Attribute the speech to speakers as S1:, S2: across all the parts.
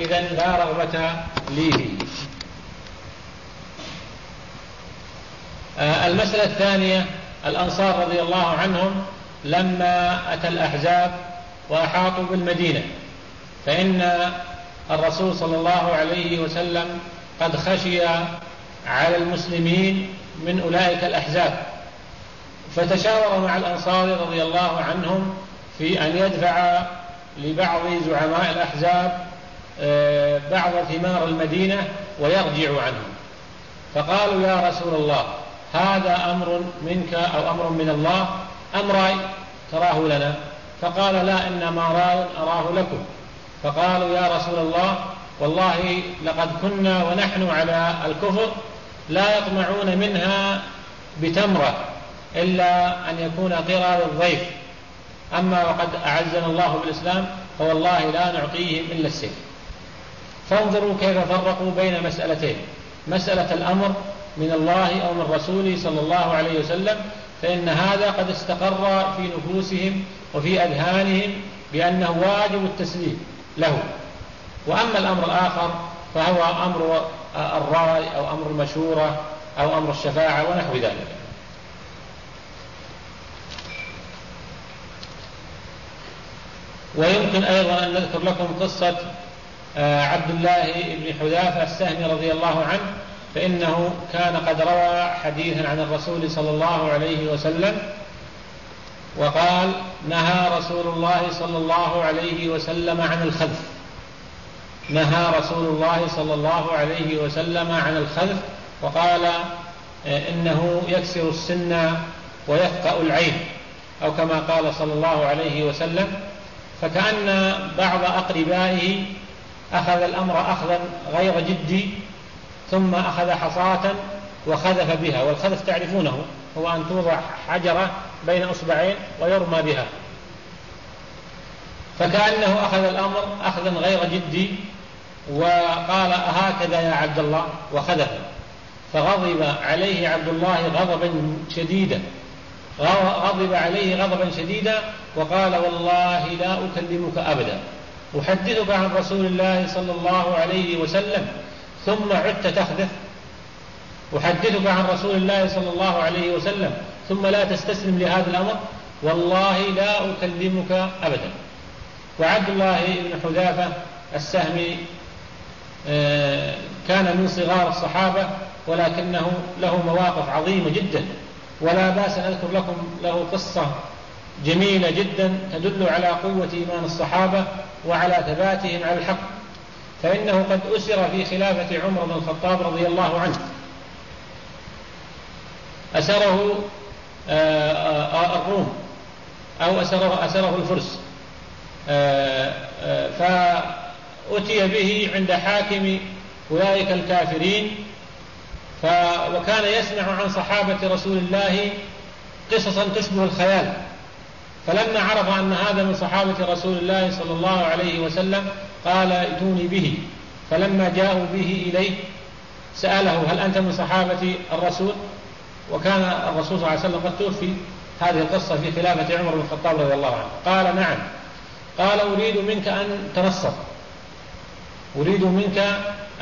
S1: إذا لا رغبة لي فيه آه، المسألة الثانية الأنصار رضي الله عنهم لما أتى الأحزاب وأحاطوا بالمدينة فإن الرسول صلى الله عليه وسلم قد خشي على المسلمين من أولئك الأحزاب. فتشاور مع الأنصار رضي الله عنهم في أن يدفع لبعض زعماء الأحزاب بعض ثمار المدينة ويرجع عنهم. فقالوا يا رسول الله هذا أمر منك أو أمر من الله؟ أم رأي؟ تراه لنا. فقال لا إنما رأي أراه لكم. فقالوا يا رسول الله والله لقد كنا ونحن على الكفر لا يطمعون منها بتمرة إلا أن يكون قرى للضيف أما وقد أعزنا الله بالإسلام فوالله لا نعطيهم إلا السيف. فانظروا كيف فرقوا بين مسألتين. مسألة الأمر من الله أو من رسوله صلى الله عليه وسلم فإن هذا قد استقر في نفوسهم وفي أذهانهم بأنه واجب التسليم له. وأما الأمر الآخر فهو أمر الرأي أو أمر المشورة أو أمر الشفاعة ونحو ذلك. ويمكن أيضا أن نذكر لكم قصة عبد الله بن حذافة السهمي رضي الله عنه فإنه كان قد روى حديثا عن الرسول صلى الله عليه وسلم وقال نهى رسول الله صلى الله عليه وسلم عن الخذف. نهى رسول الله صلى الله عليه وسلم عن الخذف وقال آه، إنه يكسر السن ويفقأ العين. أو كما قال صلى الله عليه وسلم فكأن بعض أقربائه أخذ الأمر أخذا غير جدي ثم أخذ حصاة وخذف بها والخذف تعرفونه هو أن توضع حجرة بين أصبعين ويرمى بها. فكأنه أخذ الأمر أخذا غير جدي وقال هكذا يا عبد الله وخذف. فغضب عليه عبد الله غضبا شديدا. غضب عليه غضبا شديدا وقال والله لا أكلمك أبدا. أحدثك عن رسول الله صلى الله عليه وسلم ثم عدت تخذف أحدثك عن رسول الله صلى الله عليه وسلم ثم لا تستسلم لهذا الأمر. والله لا أكلمك أبدا. وعبد الله بن حذافة السهمي آه، كان من صغار الصحابة ولكنه له مواقف عظيمة جدا. ولا بأس أن أذكر لكم له قصة جميلة جدا تدل على قوة إيمان الصحابة. وعلى ثباتهم على الحق فإنه قد أسر في خلافة عمر بن الخطاب رضي الله عنه. أسره آه، آه، الروم أو أسره, أسره الفرس. آه، فأتي به عند حاكم أولئك الكافرين وكان يسمع عن صحابة رسول الله قصصا تشبه الخيال. فلما عرف أن هذا من صحابة رسول الله صلى الله عليه وسلم قال ائتوني به. فلما جاءوا به إليه سأله هل أنت من صحابة الرسول؟ وكان الرسول صلى الله عليه وسلم قد توفي. هذه القصة في خلافة عمر بن الخطاب رضي الله عنه. قال نعم. قال أريد منك أن تنصر. أريد منك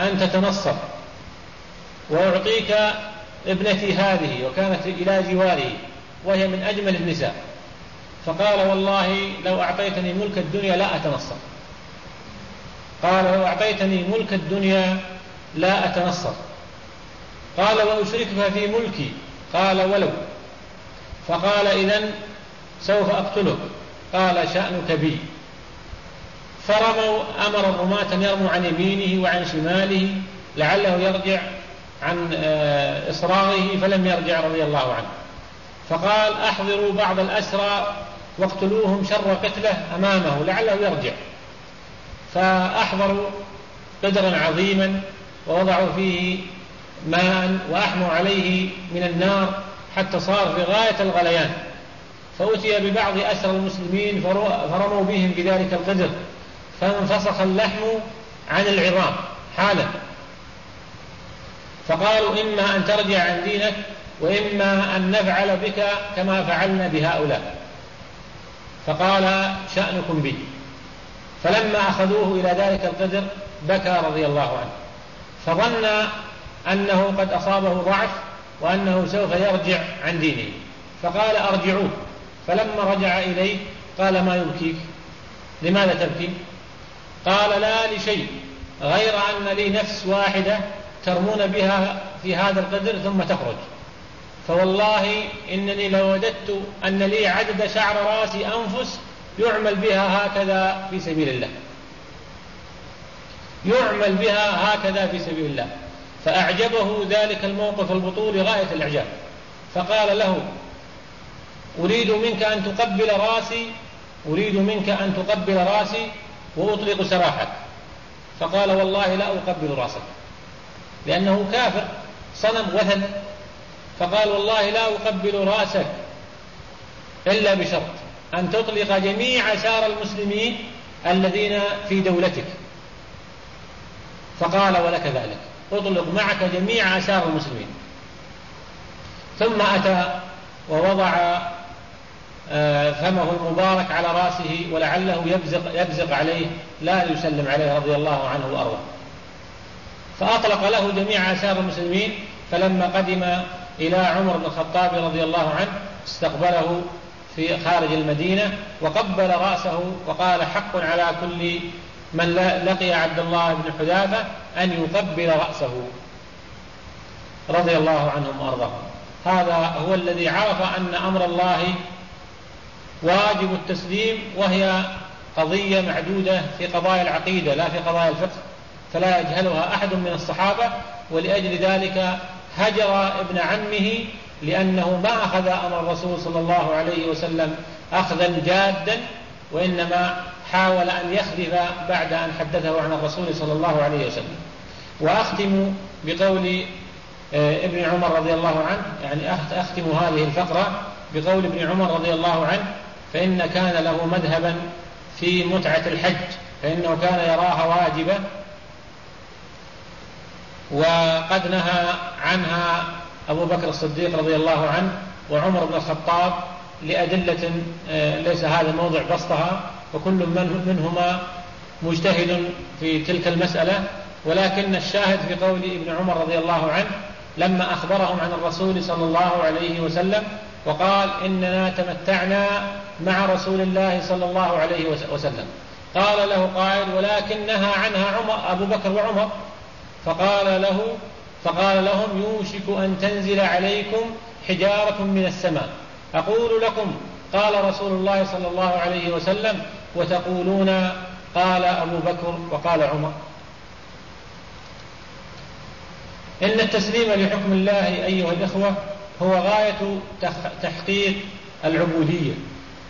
S1: أن تتنصر. وأعطيك ابنتي هذه وكانت إلى جواره وهي من أجمل النساء. فقال والله لو أعطيتني ملك الدنيا لا أتنصر. قال لو أعطيتني ملك الدنيا لا أتنصر. قال وأشركها في ملكي. قال ولو. فقال إذا سوف أقتلك. قال شأنك بي. فرموا أمر الرماة أن يرموا عن يمينه وعن شماله لعله يرجع عن آه، إصراره فلم يرجع رضي الله عنه. فقال أحضروا بعض الأسرى واقتلوهم شر قتله أمامه لعله يرجع. فأحضروا قدرا عظيما ووضعوا فيه ماء وأحموا عليه من النار حتى صار في غاية الغليان. فأتي ببعض أسر المسلمين فرموا بهم بذلك القدر. فانفسخ اللحم عن العظام حالا. فقالوا إما أن ترجع عن دينك وإما أن نفعل بك كما فعلنا بهؤلاء. فقال شأنكم بي. فلما أخذوه إلى ذلك القدر بكى رضي الله عنه. فظن أنه قد أصابه ضعف وأنه سوف يرجع عن دينه. فقال أرجعوه. فلما رجع إليه قال ما يبكيك؟ لماذا تبكي؟ قال لا لشيء غير أن لي نفس واحدة ترمون بها في هذا القدر ثم تخرج. فوالله إنني لوددت أن لي عدد شعر رأسي أنفس يعمل بها هكذا في سبيل الله. يعمل بها هكذا في سبيل الله. فأعجبه ذلك الموقف البطولي غاية الإعجاب. فقال له أريد منك أن تقبل رأسي أريد منك أن تقبل رأسي وأطلق سراحك فقال والله لا أقبل رأسك لأنه كافر صنم وثن. فقال والله لا أقبل رأسك إلا بشرط أن تطلق جميع سار المسلمين الذين في دولتك. فقال ولك ذلك. أطلق معك جميع آثار المسلمين. ثم أتى ووضع آه، فمه المبارك على رأسه ولعله يبزق, يبزق عليه لا يسلم عليه رضي الله عنه وأرضاه. فأطلق له جميع آثار المسلمين. فلما قدم إلى عمر بن الخطاب رضي الله عنه استقبله في خارج المدينة وقبل رأسه وقال حق على كل من لقي عبد الله بن حذافة أن يقبل رأسه رضي الله عنهم وأرضاهم. هذا هو الذي عرف أن أمر الله واجب التسليم وهي قضية معدودة في قضايا العقيدة لا في قضايا الفقه فلا يجهلها أحد من الصحابة ولأجل ذلك هجر ابن عمه لأنه ما أخذ أمر الرسول صلى الله عليه وسلم أخذا جادا وإنما حاول أن يخلف بعد أن حدثه عن الرسول صلى الله عليه وسلم. وأختم بقول آه، ابن عمر رضي الله عنه يعني أختم هذه الفقرة بقول ابن عمر رضي الله عنه فإن كان له مذهبا في متعة الحج فإنه كان يراها واجبة وقد نهى عنها أبو بكر الصديق رضي الله عنه وعمر بن الخطاب لأدلة آه، ليس هذا موضع بسطها وكل من منهما مجتهد في تلك المسألة ولكن الشاهد في قول ابن عمر رضي الله عنه لما أخبرهم عن الرسول صلى الله عليه وسلم وقال إننا تمتعنا مع رسول الله صلى الله عليه وسلم. قال له قائل ولكن نهى عنها عمر أبو بكر وعمر فقال له فقال لهم يوشك أن تنزل عليكم حجارة من السماء. أقول لكم قال رسول الله صلى الله عليه وسلم وتقولون قال أبو بكر وقال عمر. إن التسليم لحكم الله أيها الإخوة هو غاية تحقيق العبودية.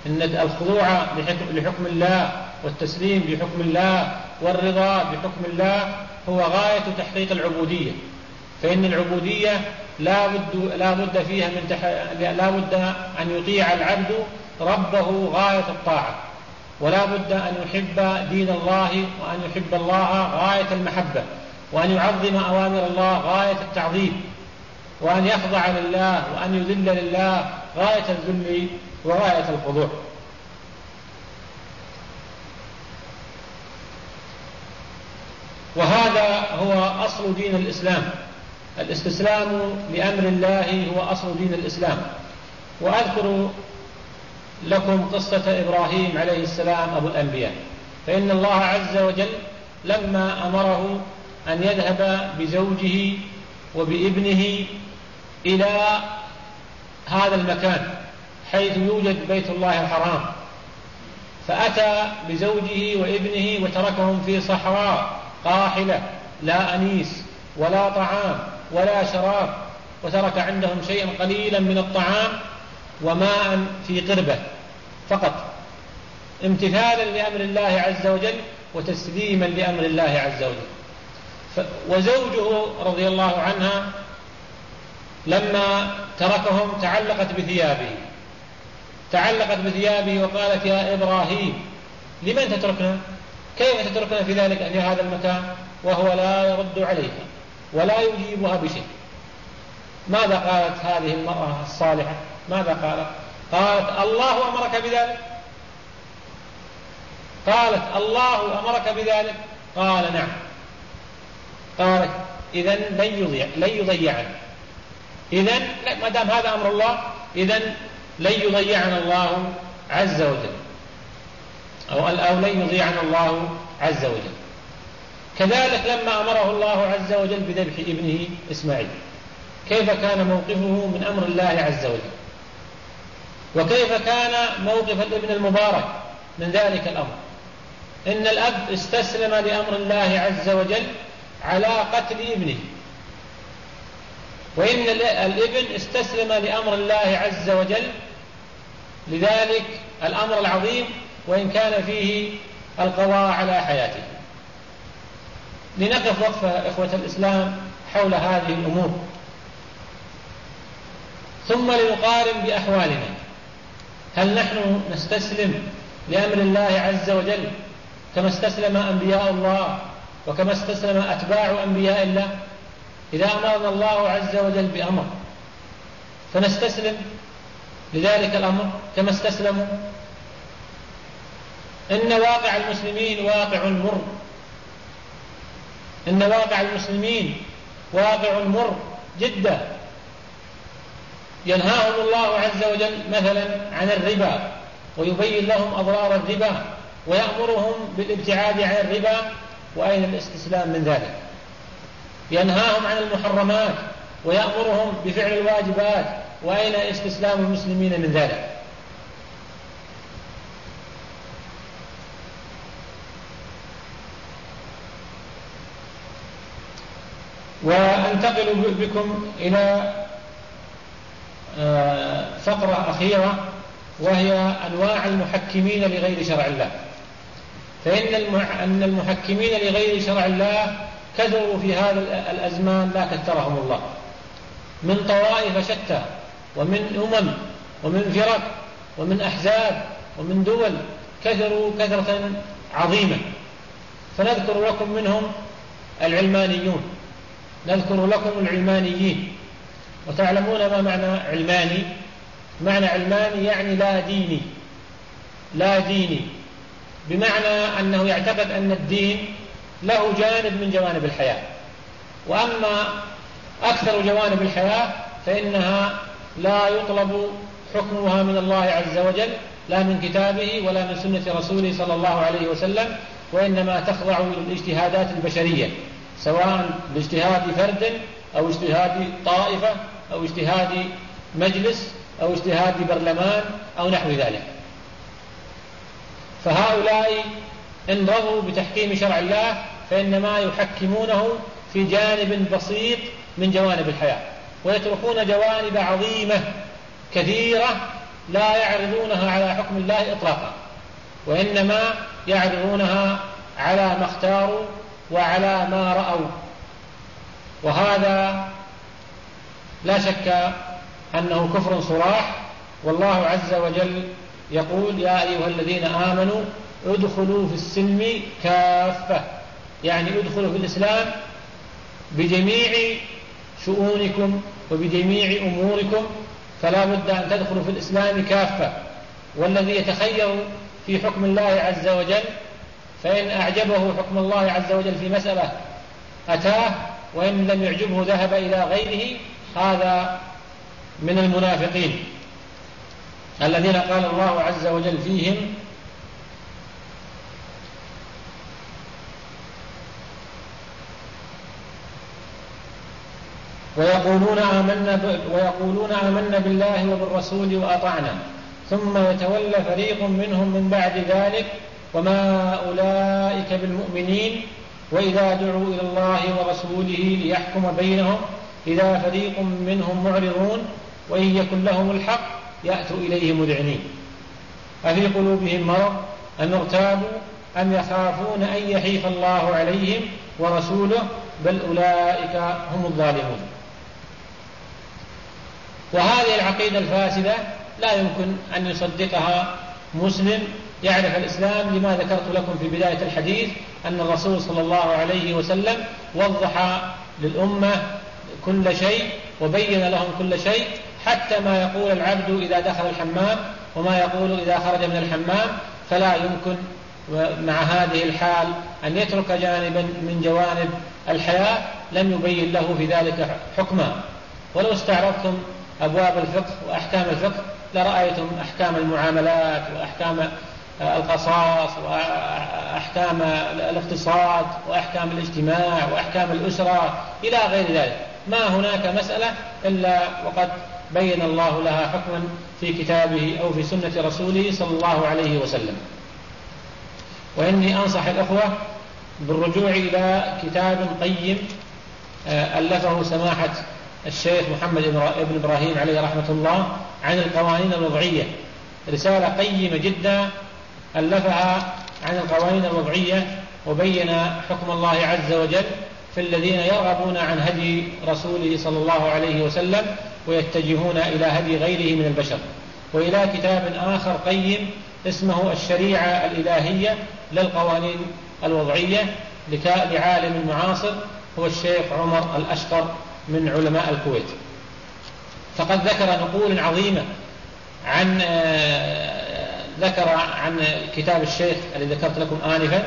S1: إن الخضوع لحكم الله والتسليم بحكم الله والرضا بحكم الله هو غاية تحقيق العبودية فإن العبودية لا بد لا بد فيها من تح... لا بد أن يطيع العبد ربه غاية الطاعة ولا بد أن يحب دين الله وأن يحب الله غاية المحبة وأن يعظم أوامر الله غاية التعظيم وأن يخضع لله وأن يذل لله غاية الذل وغاية الخضوع وهذا هو أصل دين الإسلام. الاستسلام لأمر الله هو أصل دين الإسلام. وأذكر لكم قصة إبراهيم عليه السلام أبو الأنبياء. فإن الله عز وجل لما أمره أن يذهب بزوجه وبابنه إلى هذا المكان حيث يوجد بيت الله الحرام. فأتى بزوجه وابنه وتركهم في صحراء قاحلة. لا أنيس ولا طعام ولا شراب وترك عندهم شيئا قليلا من الطعام وماء في قربة. فقط امتثالا لأمر الله عز وجل وتسليما لأمر الله عز وجل. وزوجه رضي الله عنها لما تركهم تعلقت بثيابه. تعلقت بثيابه وقالت يا إبراهيم لمن تتركنا؟ كيف تتركنا في ذلك في هذا المكان؟ وهو لا يرد عليها ولا يجيبها بشيء. ماذا قالت هذه المرأة الصالحة؟ ماذا قالت؟ قالت الله أمرك بذلك. قالت الله أمرك بذلك؟ قال نعم. قالت إذا لن يضيع لن يضيعنا. إذا ما دام هذا أمر الله إذا لن يضيعنا الله عز وجل. أو أو لن يضيعنا الله عز وجل. كذلك لما أمره الله عز وجل بذبح ابنه إسماعيل. كيف كان موقفه من أمر الله عز وجل؟ وكيف كان موقف الابن المبارك من ذلك الأمر؟ إن الأب استسلم لأمر الله عز وجل على قتل ابنه. وإن الابن استسلم لأمر الله عز وجل لذلك الأمر العظيم وإن كان فيه القضاء على حياته. لنقف وقفة إخوة الإسلام حول هذه الأمور. ثم لنقارن بأحوالنا. هل نحن نستسلم لأمر الله عز وجل كما استسلم أنبياء الله وكما استسلم أتباع أنبياء الله؟ إذا أمرنا الله عز وجل بأمر فنستسلم لذلك الأمر كما استسلموا. إن واقع المسلمين واقع مر. إن واقع المسلمين واقع مر جدا ينهاهم الله عز وجل مثلا عن الربا ويبين لهم أضرار الربا ويأمرهم بالابتعاد عن الربا وأين الاستسلام من ذلك؟ ينهاهم عن المحرمات ويأمرهم بفعل الواجبات وأين استسلام المسلمين من ذلك؟ وأنتقل بكم إلى آه، فقرة أخيرة وهي أنواع المحكمين لغير شرع الله. فإن أن المحكمين لغير شرع الله كثروا في هذا الأزمان لا كثرهم الله. من طوائف شتى ومن أمم ومن فرق ومن أحزاب ومن دول كثروا كثرة عظيمة. فنذكر لكم منهم العلمانيون. نذكر لكم العلمانيين وتعلمون ما معنى علماني. معنى علماني يعني لا ديني لا ديني. بمعنى أنه يعتقد أن الدين له جانب من جوانب الحياة. وأما أكثر جوانب الحياة فإنها لا يطلب حكمها من الله عز وجل لا من كتابه ولا من سنة رسوله صلى الله عليه وسلم وإنما تخضع للاجتهادات البشرية. سواء باجتهاد فرد أو اجتهاد طائفة أو اجتهاد مجلس أو اجتهاد برلمان أو نحو ذلك. فهؤلاء إن رضوا بتحكيم شرع الله فإنما يحكمونه في جانب بسيط من جوانب الحياة ويتركون جوانب عظيمة كثيرة لا يعرضونها على حكم الله إطلاقا وإنما يعرضونها على ما اختاروا وعلى ما رأوا. وهذا لا شك أنه كفر صراح. والله عز وجل يقول يا أيها الذين آمنوا ادخلوا في السلم كافة. يعني ادخلوا في الإسلام بجميع شؤونكم وبجميع أموركم. فلا بد أن تدخلوا في الإسلام كافة. والذي يتخير في حكم الله عز وجل فإن أعجبه حكم الله عز وجل في مسألة أتاه وإن لم يعجبه ذهب إلى غيره هذا من المنافقين. الذين قال الله عز وجل فيهم ويقولون آمنا ويقولون آمنا بالله وبالرسول وأطعنا ثم يتولى فريق منهم من بعد ذلك وما أولئك بالمؤمنين وإذا دعوا إلى الله ورسوله ليحكم بينهم إذا فريق منهم معرضون وإن يكن لهم الحق يأتوا إليه مذعنين. أفي قلوبهم مرض أم ارتابوا أم يخافون أن يحيف الله عليهم ورسوله بل أولئك هم الظالمون. وهذه العقيدة الفاسدة لا يمكن أن يصدقها مسلم يعرف الإسلام لما ذكرت لكم في بداية الحديث أن الرسول صلى الله عليه وسلم وضح للأمة كل شيء وبين لهم كل شيء حتى ما يقول العبد إذا دخل الحمام وما يقول إذا خرج من الحمام فلا يمكن مع هذه الحال أن يترك جانبا من جوانب الحياة لم يبين له في ذلك حكما. ولو استعرضتم أبواب الفقه وأحكام الفقه لرأيتم أحكام المعاملات وأحكام القصاص وأحكام الاقتصاد وأحكام الاجتماع وأحكام الأسرة إلى غير ذلك. ما هناك مسألة إلا وقد بين الله لها حكما في كتابه أو في سنة رسوله صلى الله عليه وسلم. وإني أنصح الأخوة بالرجوع إلى كتاب قيم آه، ألفه سماحة الشيخ محمد بن إبراهيم عليه رحمة الله عن القوانين الوضعية. رسالة قيمة جدا ألفها عن القوانين الوضعية وبين حكم الله عز وجل في الذين يرغبون عن هدي رسوله صلى الله عليه وسلم ويتجهون إلى هدي غيره من البشر. وإلى كتاب آخر قيم اسمه الشريعة الإلهية للقوانين الوضعية لعالم معاصر هو الشيخ عمر الأشقر من علماء الكويت. فقد ذكر نقول عظيمة عن آه، ذكر عن كتاب الشيخ الذي ذكرت لكم آنفا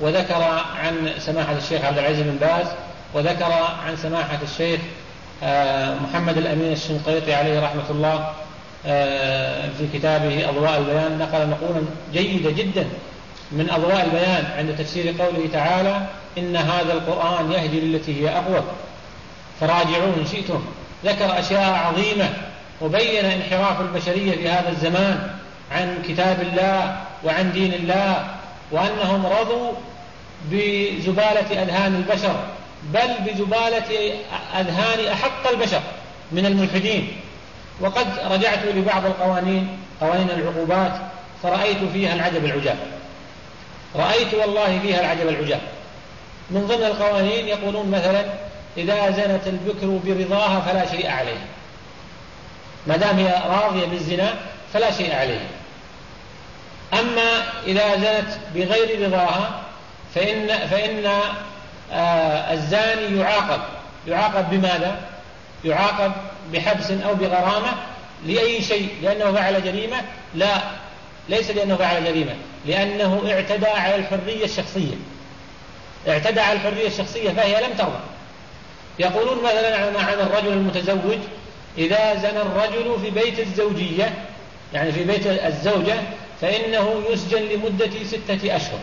S1: وذكر عن سماحة الشيخ عبد العزيز بن باز وذكر عن سماحة الشيخ آه، محمد الأمين الشنقيطي عليه رحمة الله آه، في كتابه أضواء البيان. نقل نقولا جيدة جدا من أضواء البيان عند تفسير قوله تعالى إن هذا القرآن يهدي للتي هي أقوى. فراجعوه إن شئتم. ذكر أشياء عظيمة وبين انحراف البشرية في هذا الزمان. عن كتاب الله وعن دين الله وأنهم رضوا بزبالة أذهان البشر بل بزبالة أذهان أحق البشر من الملحدين. وقد رجعت لبعض القوانين قوانين العقوبات فرأيت فيها العجب العجاب. رأيت والله فيها العجب العجاب. من ضمن القوانين يقولون مثلا إذا زنت البكر برضاها فلا شيء عليها ما دام هي راضية بالزنا فلا شيء عليها أما إذا زنت بغير رضاها فإن فإن آه الزاني يعاقب. يعاقب بماذا؟ يعاقب بحبس أو بغرامة لأي شيء لأنه فعل جريمة؟ لا ليس لأنه فعل جريمة لأنه اعتدى على الحرية الشخصية. اعتدى على الحرية الشخصية فهي لم ترضى. يقولون مثلا عن الرجل المتزوج إذا زنى الرجل في بيت الزوجية يعني في بيت الزوجة فإنه يسجن لمدة ستة أشهر.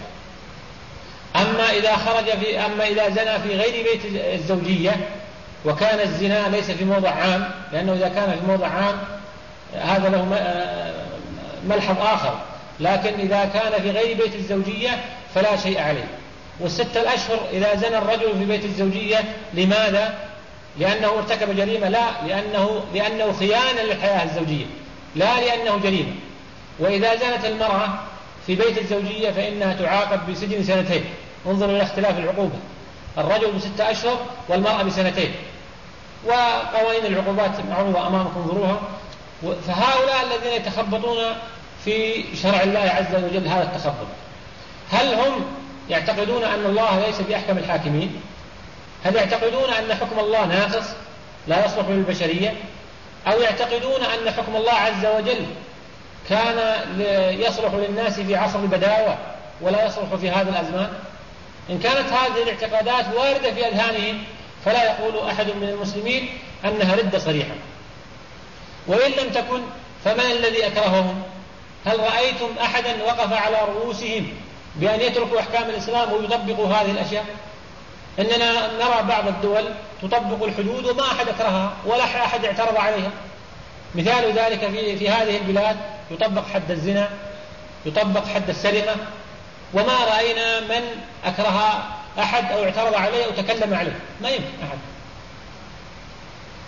S1: أما إذا خرج في أما إذا زنى في غير بيت الزوجية وكان الزنا ليس في موضع عام لأنه إذا كان في موضع عام هذا له ملحظ آخر. لكن إذا كان في غير بيت الزوجية فلا شيء عليه. والستة الأشهر إذا زنى الرجل في بيت الزوجية لماذا؟ لأنه ارتكب جريمة لا لأنه, لأنه خيانة للحياة الزوجية لا لأنه جريمة. وإذا زنت المرأة في بيت الزوجية فإنها تعاقب بسجن سنتين. انظروا إلى اختلاف العقوبة. الرجل بستة أشهر والمرأة بسنتين. وقوانين العقوبات معروضة أمامكم انظروها. فهؤلاء الذين يتخبطون في شرع الله عز وجل هذا التخبط. هل هم يعتقدون أن الله ليس بأحكم الحاكمين؟ هل يعتقدون أن حكم الله ناقص لا يصلح للبشرية؟ أو يعتقدون أن حكم الله عز وجل كان يصلح للناس في عصر البداوة ولا يصلح في هذا الأزمان. إن كانت هذه الاعتقادات واردة في أذهانهم فلا يقول أحد من المسلمين أنها ردة صريحة. وإن لم تكن فمن الذي أكرههم؟ هل رأيتم أحدا وقف على رؤوسهم بأن يتركوا أحكام الإسلام ويطبقوا هذه الأشياء؟ إننا نرى بعض الدول تطبق الحدود وما أحد أكرهها ولا أحد اعترض عليها. مثال ذلك في, في هذه البلاد يطبق حد الزنا يطبق حد السرقة وما رأينا من أكره أحد أو اعترض عليه أو تكلم عليه ما يمكن أحد.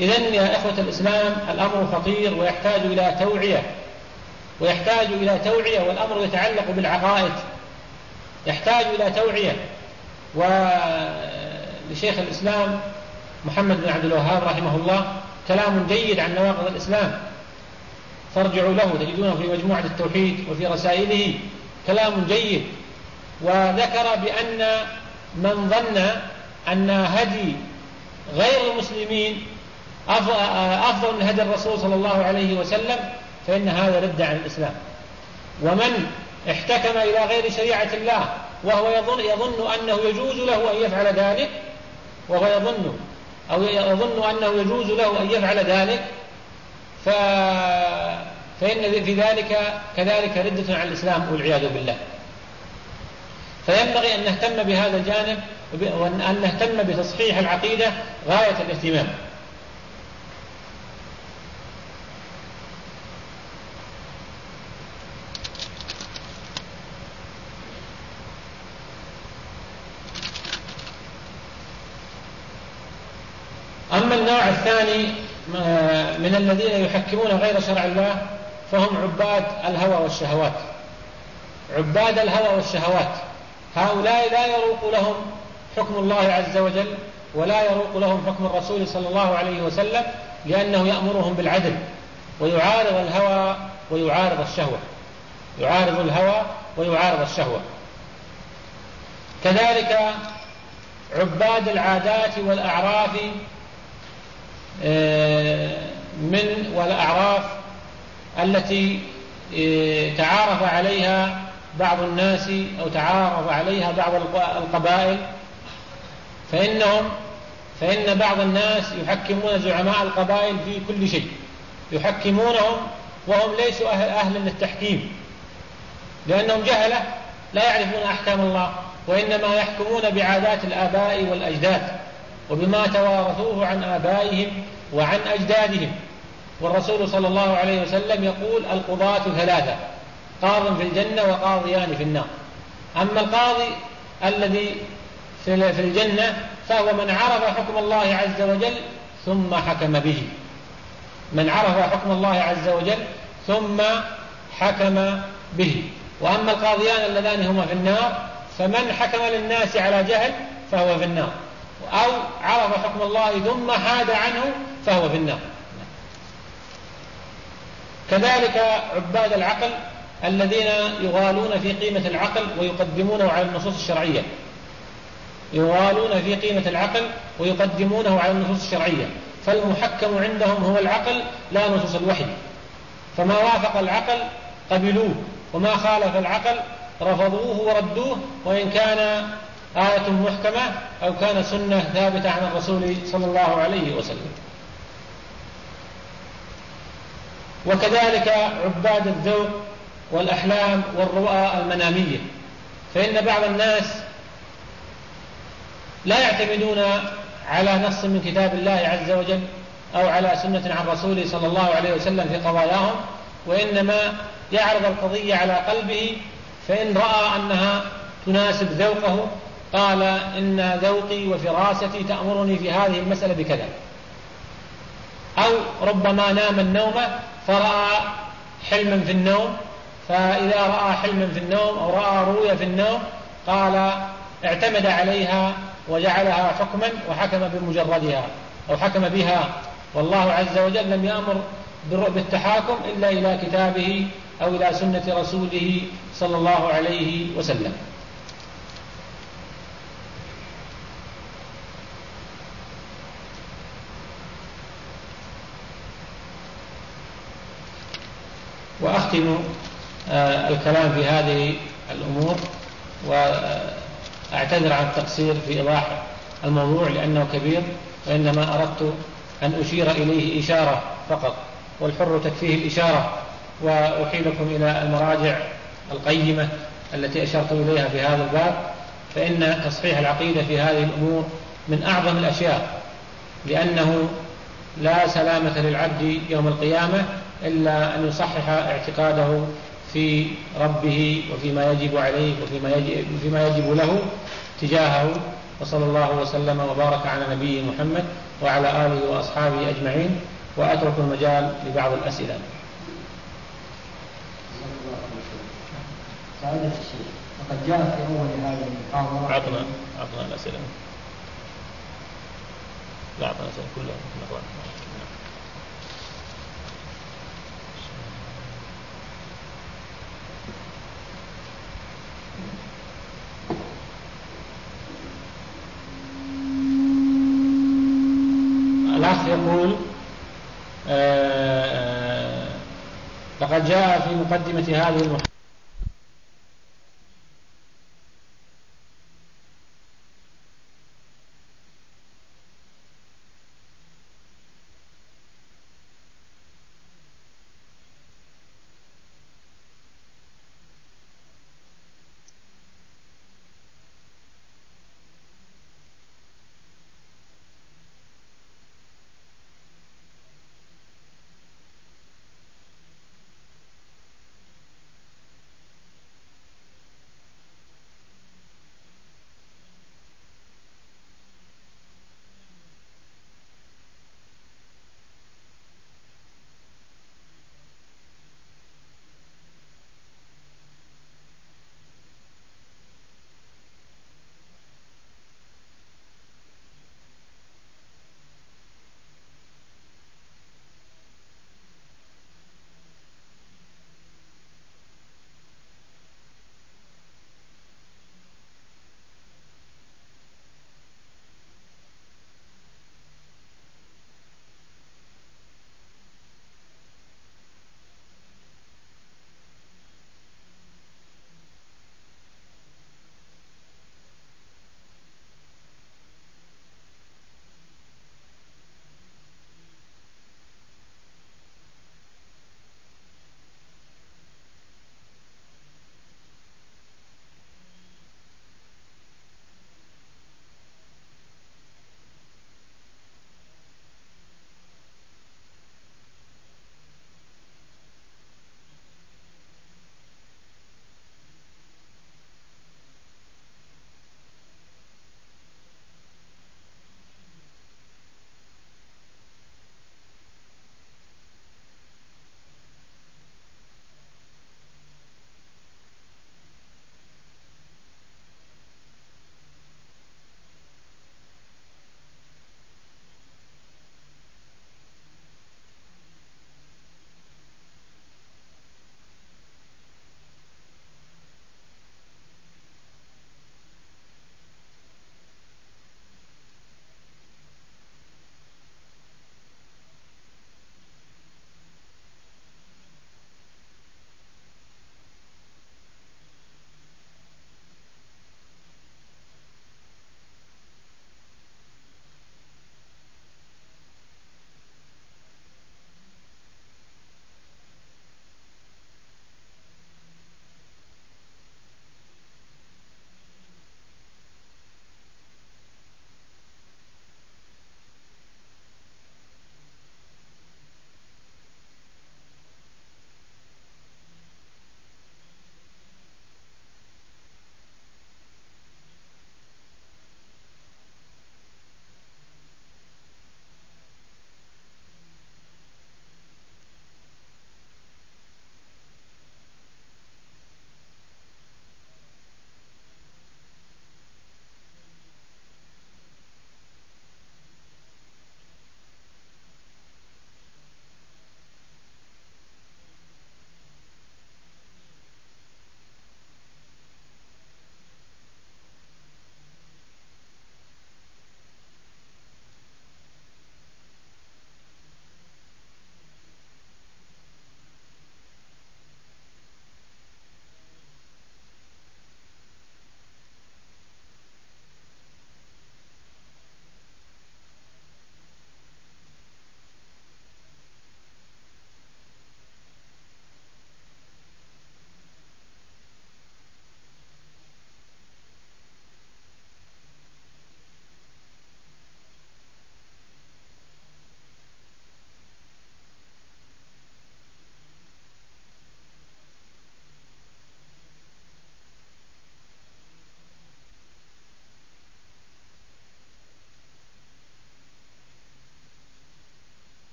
S1: إذا يا إخوة الإسلام الأمر خطير ويحتاج إلى توعية ويحتاج إلى توعية والأمر يتعلق بالعقائد. يحتاج إلى توعية. ولشيخ الإسلام محمد بن عبد الوهاب رحمه الله كلام جيد عن نواقض الإسلام. فارجعوا له تجدونه في مجموعة التوحيد وفي رسائله. كلام جيد. وذكر بأن من ظن أن هدي غير المسلمين أفضل من هدي الرسول صلى الله عليه وسلم فإن هذا رد عن الإسلام. ومن احتكم إلى غير شريعة الله وهو يظن, يظن أنه يجوز له أن يفعل ذلك وهو يظن أو يظن أنه يجوز له أن يفعل ذلك ف... فإن في ذلك كذلك ردة عن الإسلام والعياذ بالله. فينبغي أن نهتم بهذا الجانب وأن نهتم بتصحيح العقيدة غاية الاهتمام. أما النوع الثاني من الذين يحكمون غير شرع الله فهم عباد الهوى والشهوات. عباد الهوى والشهوات. هؤلاء لا يروق لهم حكم الله عز وجل ولا يروق لهم حكم الرسول صلى الله عليه وسلم لأنه يأمرهم بالعدل ويعارض الهوى ويعارض الشهوة. يعارض الهوى ويعارض الشهوة. كذلك عباد العادات والأعراف آه، التي آه، تعارف عليها بعض الناس أو تعارف عليها بعض القبائل. فإنهم فإن بعض الناس يحكمون زعماء القبائل في كل شيء. يحكمونهم وهم ليسوا أهل, أهل للتحكيم. لأنهم جهلة لا يعرفون أحكام الله وإنما يحكمون بعادات الآباء والأجداد وبما توارثوه عن آبائهم وعن أجدادهم. والرسول صلى الله عليه وسلم يقول القضاة ثلاثة قاض في الجنة وقاضيان في النار. أما القاضي الذي في الجنة فهو من عرف حكم الله عز وجل ثم حكم به. من عرف حكم الله عز وجل ثم حكم به. وأما القاضيان اللذان هما في النار فمن حكم للناس على جهل فهو في النار. أو عرف حكم الله ثم حاد عنه فهو في النار. كذلك عباد العقل الذين يغالون في قيمة العقل ويقدمونه على النصوص الشرعية. يغالون في قيمة العقل ويقدمونه على النصوص الشرعية. فالمحكم عندهم هو العقل لا نصوص الوحي. فما وافق العقل قبلوه وما خالف العقل رفضوه وردوه وإن كان آية محكمة أو كان سنة ثابتة عن الرسول صلى الله عليه وسلم. وكذلك عباد الذوق والأحلام والرؤى المنامية. فإن بعض الناس لا يعتمدون على نص من كتاب الله عز وجل أو على سنة عن رسوله صلى الله عليه وسلم في قضاياهم وإنما يعرض القضية على قلبه فإن رأى أنها تناسب ذوقه قال إن ذوقي وفراستي تأمرني في هذه المسألة بكذا. أو ربما نام النوم فرأى حلما في النوم فإذا رأى حلما في النوم أو رأى رؤيا في النوم قال اعتمد عليها وجعلها حكما وحكم بمجردها أو حكم بها. والله عز وجل لم يأمر بالتحاكم إلا إلى كتابه أو إلى سنة رسوله صلى الله عليه وسلم. وأختم آه، الكلام في هذه الأمور وأعتذر عن التقصير في إيضاح الموضوع لأنه كبير وإنما أردت أن أشير إليه إشارة فقط والحر تكفيه الإشارة وأحيلكم إلى المراجع القيمة التي أشرت إليها في هذا الباب فإن تصحيح العقيدة في هذه الأمور من أعظم الأشياء لأنه لا سلامة للعبد يوم القيامة إلا أن يصحح اعتقاده في ربه وفيما يجب عليه وفيما يجب, وفيما يجب له تجاهه وصلى الله وسلم وبارك على نبي محمد وعلى آله وأصحابه أجمعين وأترك المجال لبعض الأسئلة.
S2: سعادة الشيخ وقد جاء في أول هذه المحاضرة
S1: أعطنا أعطنا الأسئلة. لا أعطنا الأسئلة كلها الأخ يقول آه، آه، لقد جاء في مقدمة هذه المحاضرة